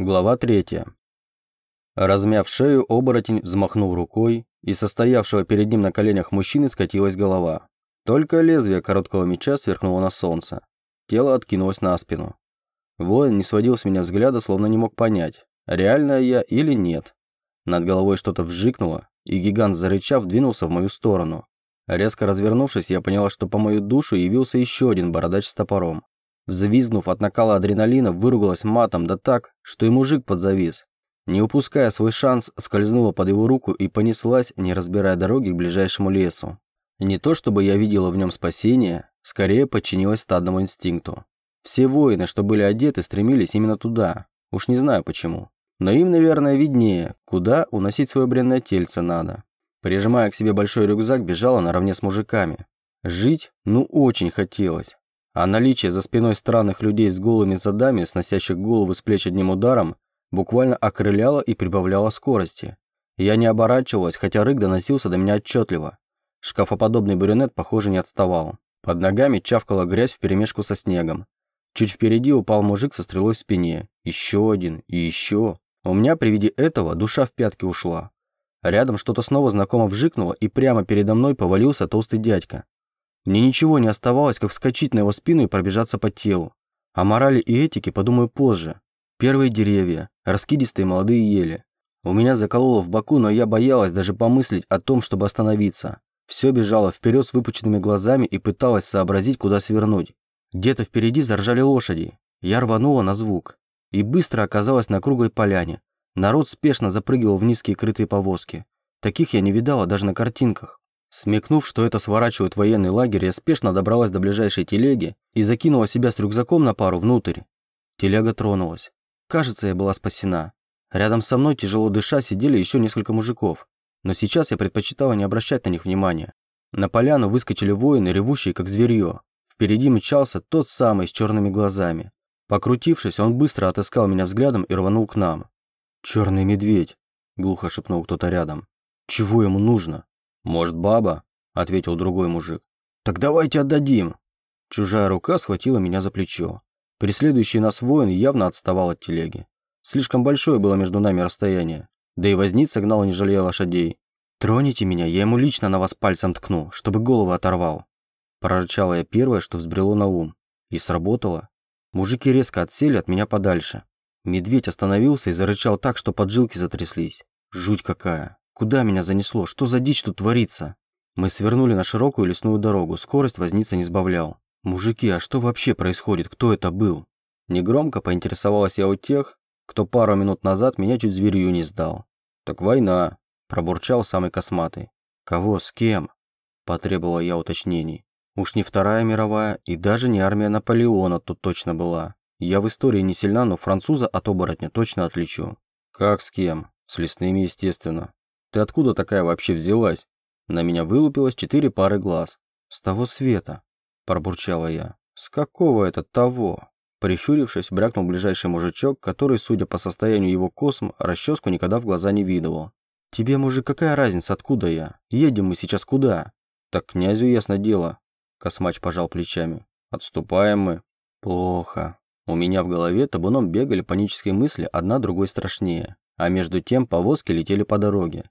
Глава третья. Размяв шею, оборотень взмахнул рукой, и состоявшего перед ним на коленях мужчины скатилась голова. Только лезвие короткого меча сверкнуло на солнце. Тело откинулось на спину. Воин не сводил с меня взгляда, словно не мог понять, реально я или нет. Над головой что-то вжикнуло, и гигант, зарычав, двинулся в мою сторону. Резко развернувшись, я поняла, что по мою душу явился еще один бородач с топором. Взвизгнув от накала адреналина, выругалась матом да так, что и мужик подзавис. Не упуская свой шанс, скользнула под его руку и понеслась, не разбирая дороги к ближайшему лесу. Не то чтобы я видела в нем спасение, скорее подчинилась стадному инстинкту. Все воины, что были одеты, стремились именно туда. Уж не знаю почему. Но им, наверное, виднее, куда уносить свое бренное тельце надо. Прижимая к себе большой рюкзак, бежала наравне с мужиками. Жить, ну, очень хотелось. А наличие за спиной странных людей с голыми задами, сносящих голову с плеч одним ударом, буквально окрыляло и прибавляло скорости. Я не оборачивалась, хотя рык доносился до меня отчетливо. Шкафоподобный брюнет, похоже, не отставал. Под ногами чавкала грязь вперемешку со снегом. Чуть впереди упал мужик со стрелой в спине. Еще один и еще. У меня при виде этого душа в пятки ушла. Рядом что-то снова знакомо вжикнуло, и прямо передо мной повалился толстый дядька. Мне ничего не оставалось, как вскочить на его спину и пробежаться по телу. О морали и этике подумаю позже. Первые деревья, раскидистые молодые ели. У меня закололо в боку, но я боялась даже помыслить о том, чтобы остановиться. Все бежало вперед с выпученными глазами и пыталась сообразить, куда свернуть. Где-то впереди заржали лошади. Я рванула на звук. И быстро оказалась на круглой поляне. Народ спешно запрыгивал в низкие крытые повозки. Таких я не видала даже на картинках. Смекнув, что это сворачивает военный лагерь, я спешно добралась до ближайшей телеги и закинула себя с рюкзаком на пару внутрь. Телега тронулась. Кажется, я была спасена. Рядом со мной, тяжело дыша, сидели еще несколько мужиков. Но сейчас я предпочитала не обращать на них внимания. На поляну выскочили воины, ревущие как зверье. Впереди мчался тот самый с черными глазами. Покрутившись, он быстро отыскал меня взглядом и рванул к нам. «Черный медведь», — глухо шепнул кто-то рядом. «Чего ему нужно?» «Может, баба?» — ответил другой мужик. «Так давайте отдадим!» Чужая рука схватила меня за плечо. Преследующий нас воин явно отставал от телеги. Слишком большое было между нами расстояние. Да и возница гнал, не жалея лошадей. «Троните меня, я ему лично на вас пальцем ткну, чтобы голову оторвал». Прорычала я первое, что взбрело на ум. И сработало. Мужики резко отсели от меня подальше. Медведь остановился и зарычал так, что поджилки затряслись. Жуть какая. Куда меня занесло? Что за дичь тут творится? Мы свернули на широкую лесную дорогу. Скорость возница не сбавлял. Мужики, а что вообще происходит? Кто это был? Негромко поинтересовалась я у тех, кто пару минут назад меня чуть зверью не сдал. Так война, пробурчал самый косматый. Кого, с кем? Потребовала я уточнений. Уж не Вторая мировая и даже не армия Наполеона тут точно была. Я в истории не сильна, но француза от оборотня точно отличу. Как с кем? С лесными, естественно. Ты откуда такая вообще взялась? На меня вылупилось четыре пары глаз. С того света, пробурчала я. С какого это того? Прищурившись, брякнул ближайший мужичок, который, судя по состоянию его косм, расческу никогда в глаза не видывал. «Тебе, мужик, какая разница, откуда я? Едем мы сейчас куда?» «Так князю ясно дело. Космач пожал плечами. «Отступаем мы». «Плохо». У меня в голове табуном бегали панические мысли, одна другой страшнее. А между тем повозки летели по дороге.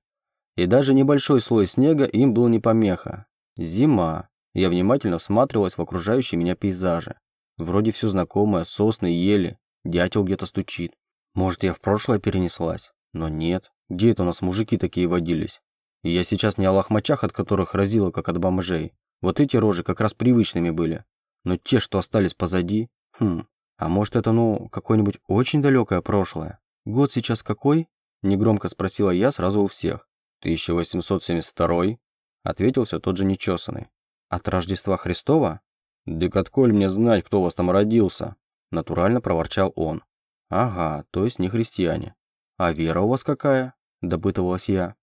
И даже небольшой слой снега им был не помеха. Зима. Я внимательно всматривалась в окружающие меня пейзажи. Вроде все знакомое, сосны, ели, дятел где-то стучит. Может, я в прошлое перенеслась? Но нет. Где это у нас мужики такие водились? И я сейчас не о лохмачах, от которых разило, как от бомжей, вот эти рожи как раз привычными были. Но те, что остались позади... Хм, а может это, ну, какое-нибудь очень далекое прошлое? Год сейчас какой? Негромко спросила я сразу у всех. 1872 ответил все тот же нечесанный. От Рождества Христова? «Дык отколь мне знать, кто у вас там родился?» Натурально проворчал он. «Ага, то есть не христиане. А вера у вас какая?» Допытывалась я.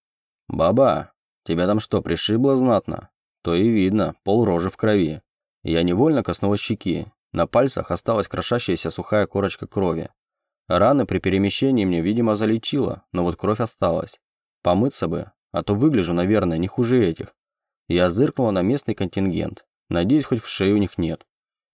«Баба, тебя там что, пришибло знатно?» то и видно, пол рожи в крови. Я невольно коснулась щеки. На пальцах осталась крошащаяся сухая корочка крови. Раны при перемещении мне, видимо, залечило, но вот кровь осталась. Помыться бы, а то выгляжу, наверное, не хуже этих. Я зыркнула на местный контингент. Надеюсь, хоть в шею у них нет.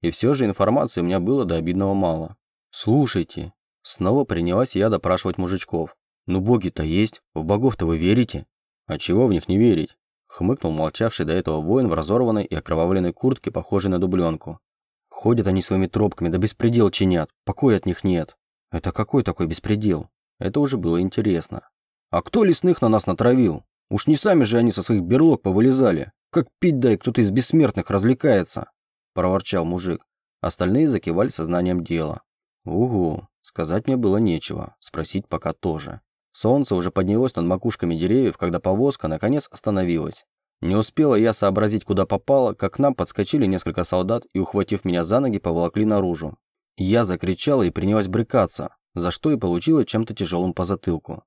И все же информации у меня было до обидного мало. «Слушайте», Снова принялась я допрашивать мужичков. «Ну боги-то есть, в богов-то вы верите?» «А чего в них не верить?» Хмыкнул молчавший до этого воин в разорванной и окровавленной куртке, похожей на дубленку. «Ходят они своими тропками, да беспредел чинят, покоя от них нет». «Это какой такой беспредел?» Это уже было интересно. «А кто лесных на нас натравил? Уж не сами же они со своих берлог повылезали. Как пить дай, кто-то из бессмертных развлекается!» Проворчал мужик. Остальные закивали сознанием дела. «Угу, сказать мне было нечего, спросить пока тоже». Солнце уже поднялось над макушками деревьев, когда повозка наконец остановилась. Не успела я сообразить, куда попало, как к нам подскочили несколько солдат и, ухватив меня за ноги, поволокли наружу. Я закричала и принялась брыкаться, за что и получила чем-то тяжелым по затылку.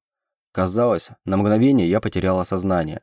Казалось, на мгновение я потеряла сознание,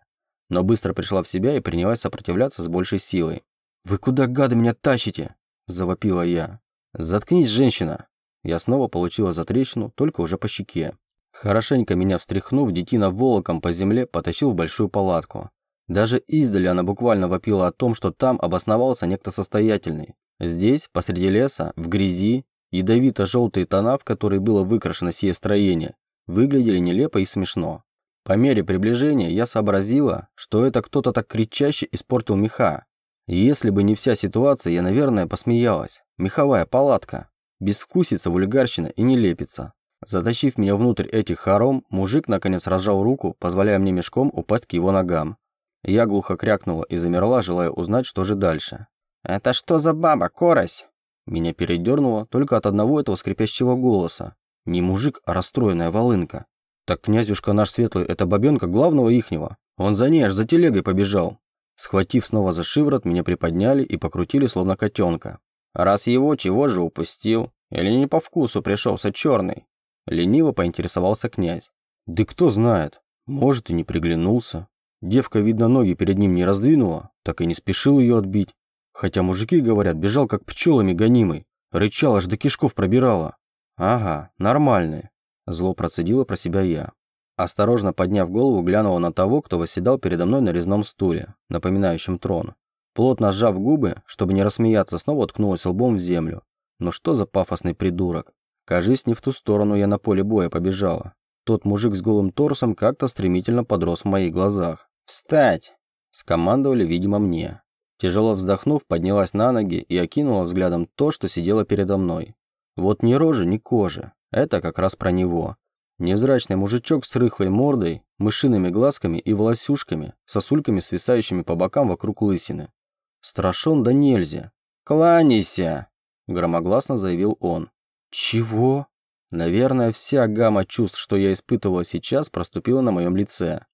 но быстро пришла в себя и принялась сопротивляться с большей силой. «Вы куда, гады, меня тащите?» – завопила я. «Заткнись, женщина!» Я снова получила затрещину, только уже по щеке. Хорошенько меня встряхнув, детина волоком по земле потащил в большую палатку. Даже издали она буквально вопила о том, что там обосновался некто состоятельный. Здесь, посреди леса, в грязи, ядовито-желтые тона, в которые было выкрашено сие строение, выглядели нелепо и смешно. По мере приближения я сообразила, что это кто-то так кричаще испортил меха. Если бы не вся ситуация, я, наверное, посмеялась. Меховая палатка. Безвкусица, вульгарщина и нелепица. Затащив меня внутрь этих хором, мужик наконец разжал руку, позволяя мне мешком упасть к его ногам. Я глухо крякнула и замерла, желая узнать, что же дальше. «Это что за баба, корось?» Меня передернуло только от одного этого скрипящего голоса. Не мужик, а расстроенная волынка. Так князюшка наш светлый, это бабенка главного ихнего. Он за ней аж за телегой побежал. Схватив снова за шиворот, меня приподняли и покрутили, словно котенка. Раз его, чего же упустил? Или не по вкусу пришелся черный? Лениво поинтересовался князь. Да кто знает, может и не приглянулся. Девка, видно, ноги перед ним не раздвинула, так и не спешил ее отбить. Хотя мужики, говорят, бежал как пчелами гонимый, рычал аж до кишков пробирала. Ага, нормальные. Зло процедила про себя я. Осторожно подняв голову, глянула на того, кто восседал передо мной на резном стуле, напоминающем трон. Плотно сжав губы, чтобы не рассмеяться, снова уткнулась лбом в землю. Ну что за пафосный придурок? Кажись, не в ту сторону я на поле боя побежала. Тот мужик с голым торсом как-то стремительно подрос в моих глазах. «Встать!» – скомандовали, видимо, мне. Тяжело вздохнув, поднялась на ноги и окинула взглядом то, что сидело передо мной. Вот ни рожи, ни кожи. Это как раз про него. Невзрачный мужичок с рыхлой мордой, мышиными глазками и волосюшками, сосульками, свисающими по бокам вокруг лысины. Страшен да нельзя. «Кланяйся!» – громогласно заявил он. «Чего?» Наверное, вся гамма чувств, что я испытывала сейчас, проступила на моем лице.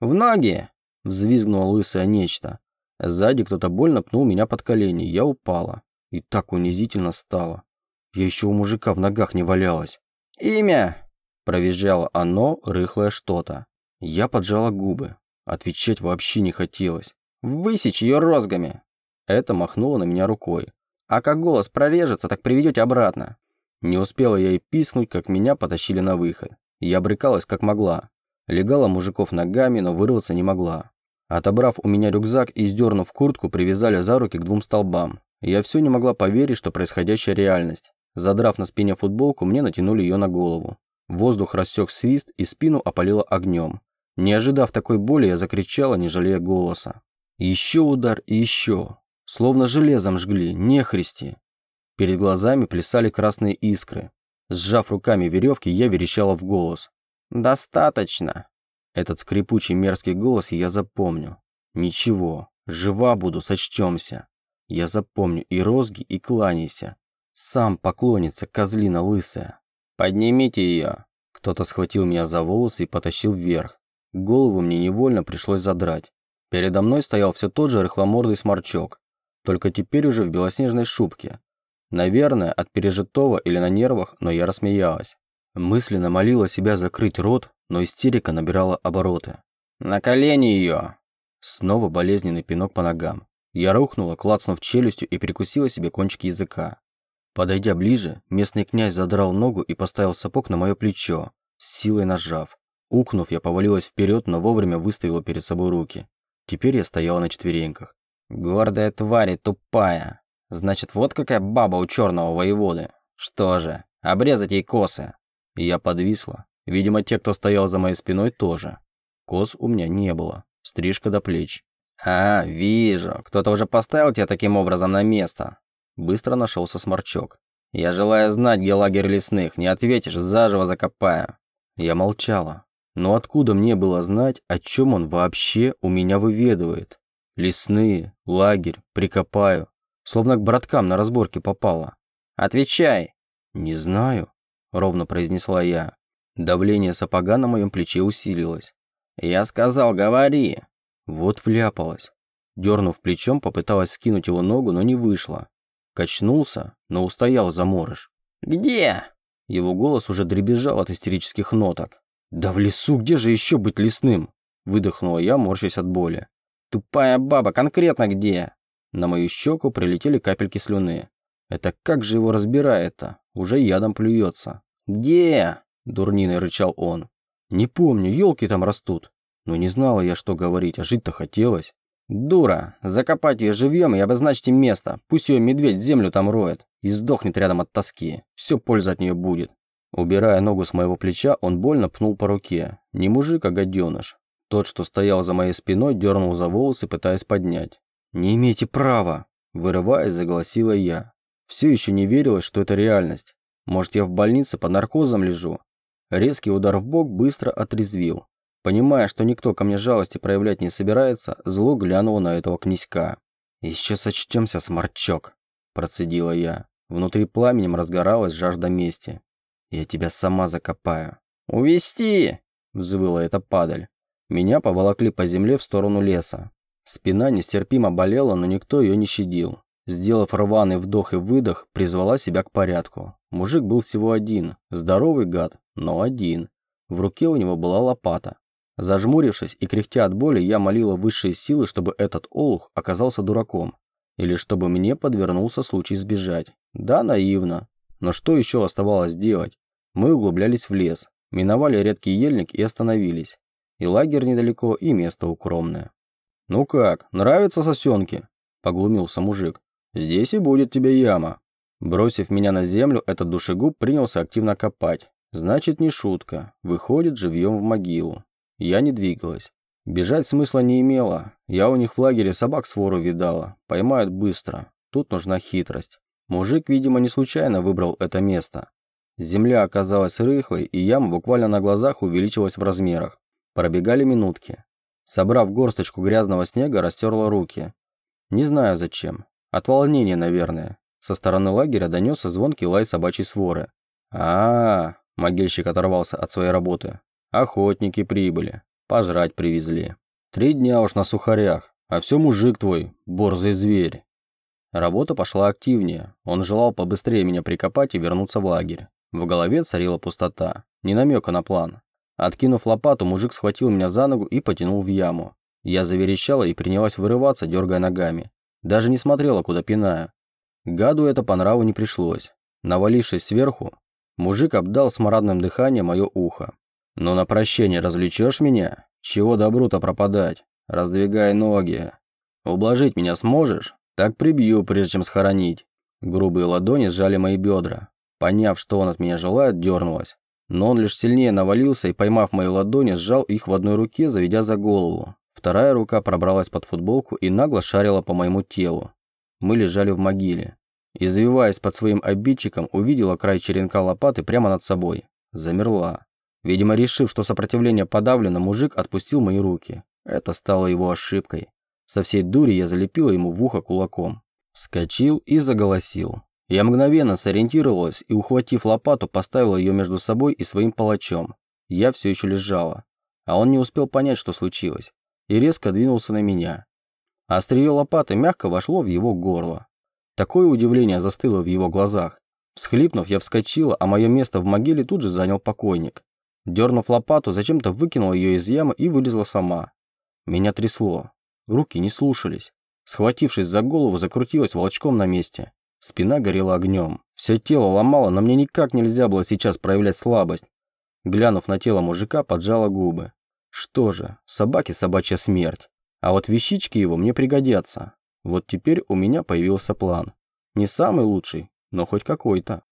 «В ноги!» – взвизгнуло лысое нечто. Сзади кто-то больно пнул меня под колени, я упала. И так унизительно стало. Я еще у мужика в ногах не валялась. «Имя!» – провизжало оно, рыхлое что-то. Я поджала губы. Отвечать вообще не хотелось. «Высечь ее розгами!» Это махнуло на меня рукой. «А как голос прорежется, так приведете обратно!» Не успела я и пискнуть, как меня потащили на выход. Я брыкалась как могла. Легала мужиков ногами, но вырваться не могла. Отобрав у меня рюкзак и сдернув куртку, привязали за руки к двум столбам. Я все не могла поверить, что происходящая реальность. Задрав на спине футболку, мне натянули ее на голову. Воздух рассек свист и спину опалило огнем. Не ожидав такой боли, я закричала, не жалея голоса. Еще удар и еще. Словно железом жгли, нехристи. Перед глазами плясали красные искры. Сжав руками веревки, я верещала в голос. «Достаточно!» Этот скрипучий мерзкий голос я запомню. Ничего, жива буду, сочтемся. Я запомню и розги, и кланяйся. Сам поклонится, козлина лысая. «Поднимите ее!» Кто-то схватил меня за волосы и потащил вверх. Голову мне невольно пришлось задрать. Передо мной стоял все тот же рыхломордый сморчок, только теперь уже в белоснежной шубке, Наверное, от пережитого или на нервах, но я рассмеялась. Мысленно молила себя закрыть рот, но истерика набирала обороты. «На колени ее!» Снова болезненный пинок по ногам. Я рухнула, клацнув челюстью и перекусила себе кончики языка. Подойдя ближе, местный князь задрал ногу и поставил сапог на мое плечо, с силой нажав. Укнув, я повалилась вперед, но вовремя выставила перед собой руки. Теперь я стояла на четвереньках. «Гордая тварь тупая!» Значит, вот какая баба у черного воеводы. Что же, обрезать ей косы. Я подвисла. Видимо, те, кто стоял за моей спиной, тоже. Кос у меня не было. Стрижка до плеч. «А, вижу. Кто-то уже поставил тебя таким образом на место». Быстро нашелся сморчок. «Я желаю знать, где лагерь лесных. Не ответишь, заживо закопаю». Я молчала. Но откуда мне было знать, о чем он вообще у меня выведывает? Лесные, лагерь, прикопаю. Словно к браткам на разборке попало. «Отвечай!» «Не знаю», — ровно произнесла я. Давление сапога на моем плече усилилось. «Я сказал, говори!» Вот вляпалась. Дернув плечом, попыталась скинуть его ногу, но не вышло. Качнулся, но устоял заморыш. «Где?» Его голос уже дребезжал от истерических ноток. «Да в лесу, где же еще быть лесным?» Выдохнула я, морщась от боли. «Тупая баба, конкретно где?» На мою щеку прилетели капельки слюны. Это как же его разбирает-то? Уже ядом плюется. «Где?» – дурниной рычал он. «Не помню, елки там растут». Но не знала я, что говорить, а жить-то хотелось. «Дура! Закопать ее живьем и обозначьте место. Пусть ее медведь землю там роет. И сдохнет рядом от тоски. Все польза от нее будет». Убирая ногу с моего плеча, он больно пнул по руке. Не мужик, а гаденыш. Тот, что стоял за моей спиной, дернул за волосы, пытаясь поднять. «Не имеете права!» Вырываясь, заголосила я. Все еще не верилось, что это реальность. Может, я в больнице под наркозом лежу? Резкий удар в бок быстро отрезвил. Понимая, что никто ко мне жалости проявлять не собирается, зло глянуло на этого князька. «Еще сочтемся, сморчок», – процедила я. Внутри пламенем разгоралась жажда мести. «Я тебя сама закопаю». «Увести!» – взвыла эта падаль. Меня поволокли по земле в сторону леса. Спина нестерпимо болела, но никто ее не щадил. Сделав рваный вдох и выдох, призвала себя к порядку. Мужик был всего один, здоровый гад, но один. В руке у него была лопата. Зажмурившись и кряхтя от боли, я молила высшие силы, чтобы этот олух оказался дураком. Или чтобы мне подвернулся случай сбежать. Да, наивно. Но что еще оставалось делать? Мы углублялись в лес, миновали редкий ельник и остановились. И лагерь недалеко, и место укромное. «Ну как, нравятся сосенки?» – поглумился мужик. «Здесь и будет тебе яма». Бросив меня на землю, этот душегуб принялся активно копать. Значит, не шутка. Выходит живьем в могилу. Я не двигалась. Бежать смысла не имело. Я у них в лагере собак свору видала. Поймают быстро. Тут нужна хитрость. Мужик, видимо, не случайно выбрал это место. Земля оказалась рыхлой, и яма буквально на глазах увеличилась в размерах. Пробегали минутки. Собрав горсточку грязного снега, растерла руки. Не знаю зачем. От волнения, наверное. Со стороны лагеря донесся звонкий лай собачьей своры. а, -а, -а могильщик оторвался от своей работы. Охотники прибыли. Пожрать привезли. Три дня уж на сухарях. А все мужик твой, борзый зверь. Работа пошла активнее. Он желал побыстрее меня прикопать и вернуться в лагерь. В голове царила пустота. Ни намека на план. Откинув лопату, мужик схватил меня за ногу и потянул в яму. Я заверещала и принялась вырываться, дергая ногами. Даже не смотрела, куда пинаю. Гаду это по нраву не пришлось. Навалившись сверху, мужик обдал смарадным дыханием мое ухо. «Ну на прощение развлечешь меня? Чего добру-то пропадать? Раздвигай ноги. Ублажить меня сможешь? Так прибью, прежде чем схоронить». Грубые ладони сжали мои бедра. Поняв, что он от меня желает, дернулась. Но он лишь сильнее навалился и, поймав мои ладони, сжал их в одной руке, заведя за голову. Вторая рука пробралась под футболку и нагло шарила по моему телу. Мы лежали в могиле. Извиваясь под своим обидчиком, увидела край черенка лопаты прямо над собой. Замерла. Видимо, решив, что сопротивление подавлено, мужик отпустил мои руки. Это стало его ошибкой. Со всей дури я залепила ему в ухо кулаком. Скочил и заголосил. Я мгновенно сориентировалась и, ухватив лопату, поставила ее между собой и своим палачом. Я все еще лежала. А он не успел понять, что случилось. И резко двинулся на меня. Острие лопаты мягко вошло в его горло. Такое удивление застыло в его глазах. Всхлипнув, я вскочила, а мое место в могиле тут же занял покойник. Дернув лопату, зачем-то выкинула ее из ямы и вылезла сама. Меня трясло. Руки не слушались. Схватившись за голову, закрутилась волчком на месте. Спина горела огнем. Все тело ломало, но мне никак нельзя было сейчас проявлять слабость. Глянув на тело мужика, поджала губы. Что же, собаки собачья смерть. А вот вещички его мне пригодятся. Вот теперь у меня появился план. Не самый лучший, но хоть какой-то.